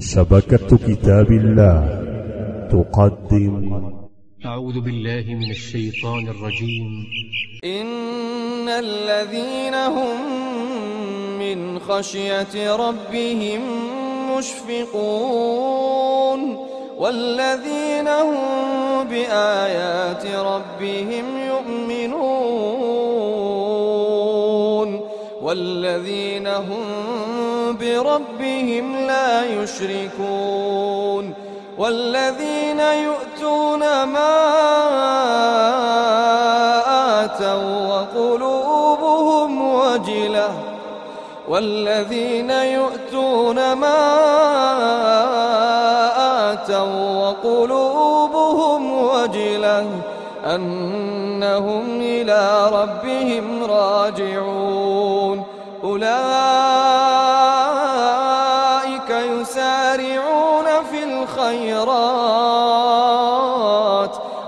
شبكة كتاب الله تقدم. أعوذ بالله من الشيطان الرجيم. إن الذين هم من خشية ربهم مشفقون والذين هم بآيات ربهم يؤمنون والذين هم بربهم لا يشركون والذين يؤتون ما آتوا وقلوبهم وجلة والذين يؤتون ما آتوا وقلوبهم وجلة أنهم إلى ربهم راجعون أولئك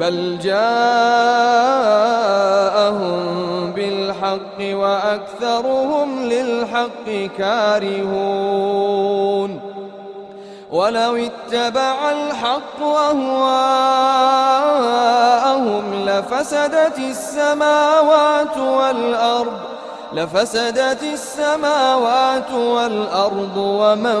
بل جاءهم بالحق وأكثرهم للحق كارهون. ولو اتبع الحق أهواءهم لفسدت السماوات والأرض لفسدت السماوات والأرض ومن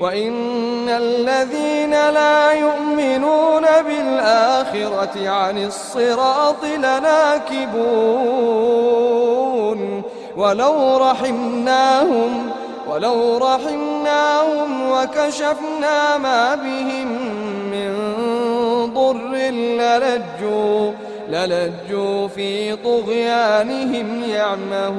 وإن الذين لا يؤمنون بالآخرة عن الصراط لناكبون. ولو رحمناهم ولو رحمناهم وكشفنا ما بهم من ضر للجوا للجوا في طغيانهم يعمهون.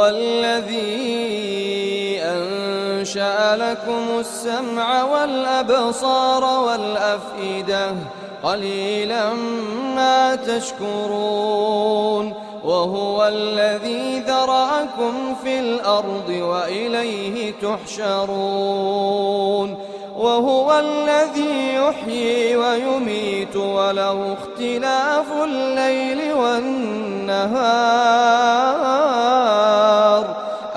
وهو الذي أنشأ لكم السمع والأبصار والأفئدة. قليلا ما تشكرون. وهو الذي ذرأكم في الأرض وإليه تحشرون. وهو الذي يحيي ويميت وله اختلاف الليل والنهار.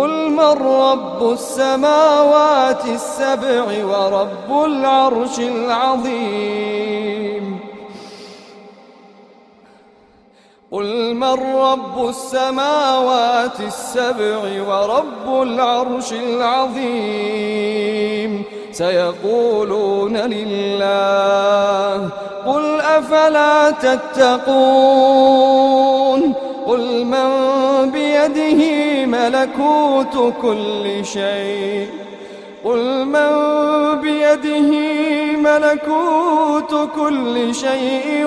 قل من رب السماوات السبع ورب العرش العظيم؟ قل من رب السماوات السبع ورب العرش العظيم؟ سيقولون لله. قل أفلا تتقون؟ قل من بيده ملكوت كل شيء. قل من بيده ملكوت كل شيء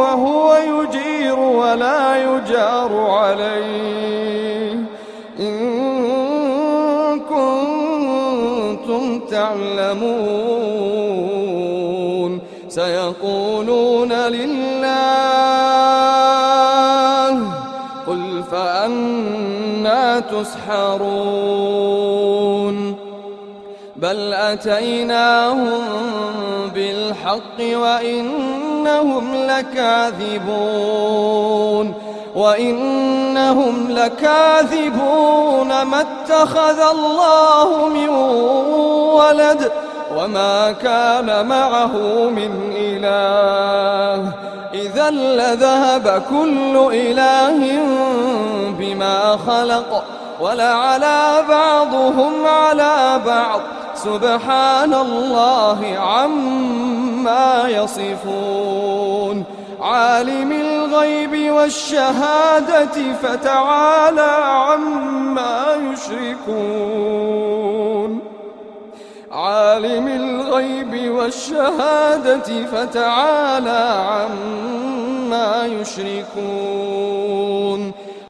وهو يجير ولا يجار عليه. إن كنتم تعلمون سيقولون لله تسحرون بل أتيناهم بالحق وإنهم لكاذبون وإنهم لكاذبون ما اتخذ الله من ولد وما كان معه من إله إذا لذهب كل إله خلق ولعلى بعضهم على بعض. سبحان الله عما يصفون. عالم الغيب والشهادة فتعالى عما يشركون. عالم الغيب والشهادة فتعالى عما يشركون.